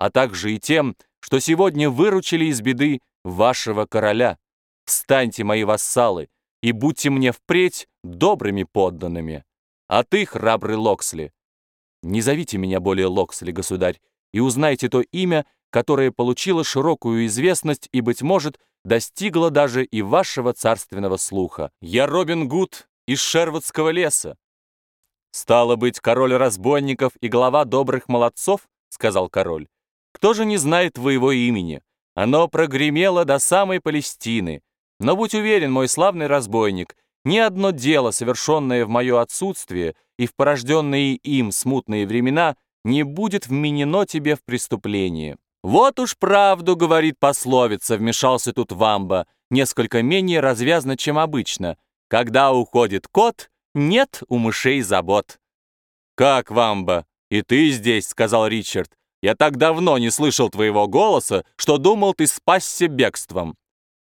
а также и тем, что сегодня выручили из беды вашего короля. Встаньте, мои вассалы, и будьте мне впредь добрыми подданными. А ты, храбрый Локсли, не зовите меня более Локсли, государь, и узнайте то имя, которое получило широкую известность и, быть может, достигло даже и вашего царственного слуха. Я Робин Гуд из Шервудского леса. «Стало быть, король разбойников и глава добрых молодцов?» — сказал король. «Кто же не знает твоего имени? Оно прогремело до самой Палестины. Но будь уверен, мой славный разбойник, ни одно дело, совершенное в мое отсутствие и в порожденные им смутные времена, не будет вменено тебе в преступление». «Вот уж правду, — говорит пословица, — вмешался тут Вамба, несколько менее развязно, чем обычно. Когда уходит кот, нет у мышей забот». «Как, Вамба? И ты здесь?» — сказал Ричард. «Я так давно не слышал твоего голоса, что думал, ты спасся бегством».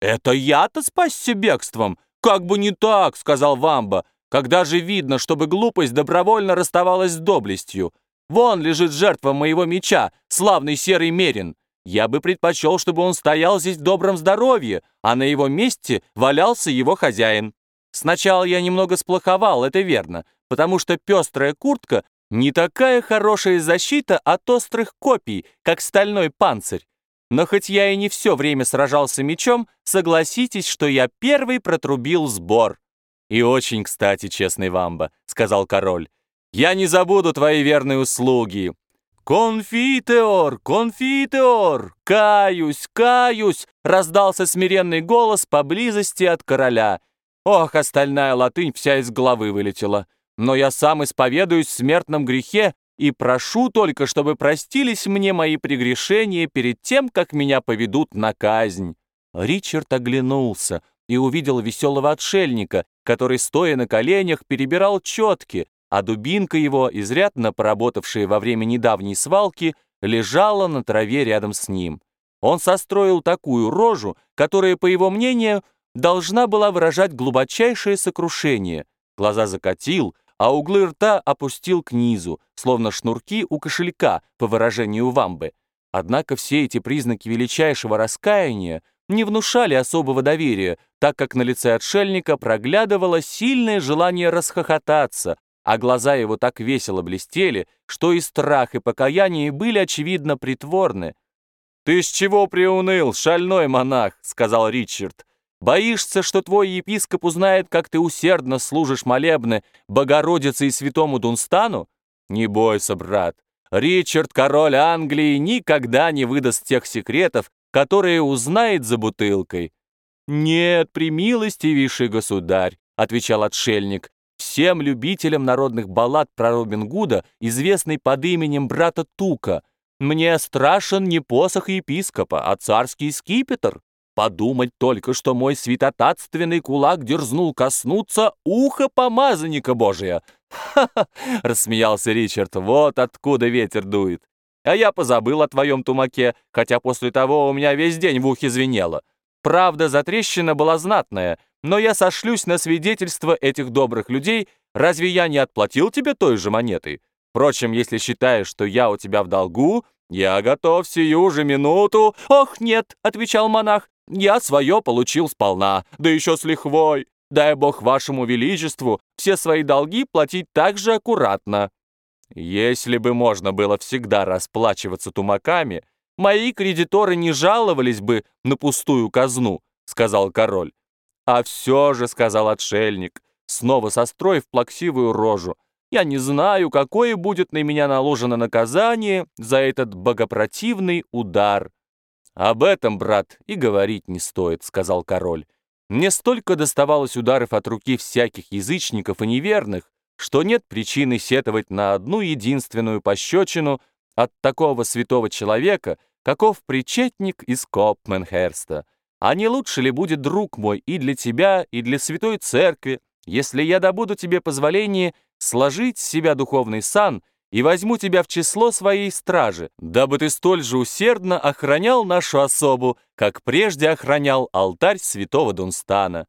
«Это я-то спасся бегством? Как бы не так!» — сказал Вамба. «Когда же видно, чтобы глупость добровольно расставалась с доблестью? Вон лежит жертва моего меча, славный серый мерин. Я бы предпочел, чтобы он стоял здесь в добром здоровье, а на его месте валялся его хозяин. Сначала я немного сплоховал, это верно, потому что пестрая куртка не такая хорошая защита от острых копий, как стальной панцирь. Но хоть я и не все время сражался мечом, согласитесь, что я первый протрубил сбор. «И очень кстати, честный вамба», — сказал король. «Я не забуду твои верные услуги». «Конфитеор! Конфитеор! Каюсь, каюсь!» — раздался смиренный голос поблизости от короля. Ох, остальная латынь вся из головы вылетела. Но я сам исповедуюсь в смертном грехе и прошу только, чтобы простились мне мои прегрешения перед тем, как меня поведут на казнь». Ричард оглянулся и увидел веселого отшельника, который, стоя на коленях, перебирал четки, а дубинка его, изрядно поработавшая во время недавней свалки, лежала на траве рядом с ним. Он состроил такую рожу, которая, по его мнению, должна была выражать глубочайшее сокрушение. Глаза закатил, а углы рта опустил к низу, словно шнурки у кошелька, по выражению вамбы. Однако все эти признаки величайшего раскаяния не внушали особого доверия, так как на лице отшельника проглядывало сильное желание расхохотаться, а глаза его так весело блестели, что и страх, и покаяние были, очевидно, притворны. «Ты с чего приуныл, шальной монах?» — сказал Ричард. Боишься, что твой епископ узнает, как ты усердно служишь молебны Богородице и святому Дунстану? Не бойся, брат. Ричард, король Англии, никогда не выдаст тех секретов, которые узнает за бутылкой. «Нет, примилостивейший государь», — отвечал отшельник, «всем любителям народных баллад про Робин Гуда, известный под именем брата Тука, мне страшен не посох епископа, а царский скипетр. Подумать только, что мой святотатственный кулак дерзнул коснуться уха помазанника Божия. «Ха-ха!» — рассмеялся Ричард. «Вот откуда ветер дует. А я позабыл о твоем тумаке, хотя после того у меня весь день в ухе звенело. Правда, затрещина была знатная, но я сошлюсь на свидетельство этих добрых людей. Разве я не отплатил тебе той же монетой? Впрочем, если считаешь, что я у тебя в долгу, я готов сию же минуту...» «Ох, нет!» — отвечал монах. Я свое получил сполна, да еще с лихвой. Дай бог вашему величеству все свои долги платить так же аккуратно. Если бы можно было всегда расплачиваться тумаками, мои кредиторы не жаловались бы на пустую казну, сказал король. А все же, сказал отшельник, снова состроив плаксивую рожу, я не знаю, какое будет на меня наложено наказание за этот богопротивный удар. «Об этом, брат, и говорить не стоит», — сказал король. «Мне столько доставалось ударов от руки всяких язычников и неверных, что нет причины сетовать на одну единственную пощечину от такого святого человека, каков причетник из Копменхерста. А не лучше ли будет, друг мой, и для тебя, и для святой церкви, если я добуду тебе позволение сложить с себя духовный сан и возьму тебя в число своей стражи, дабы ты столь же усердно охранял нашу особу, как прежде охранял алтарь святого Дунстана.